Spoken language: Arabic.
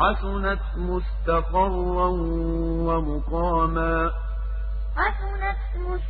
حسنت مستقرا ومقاما. حسنت مستقرا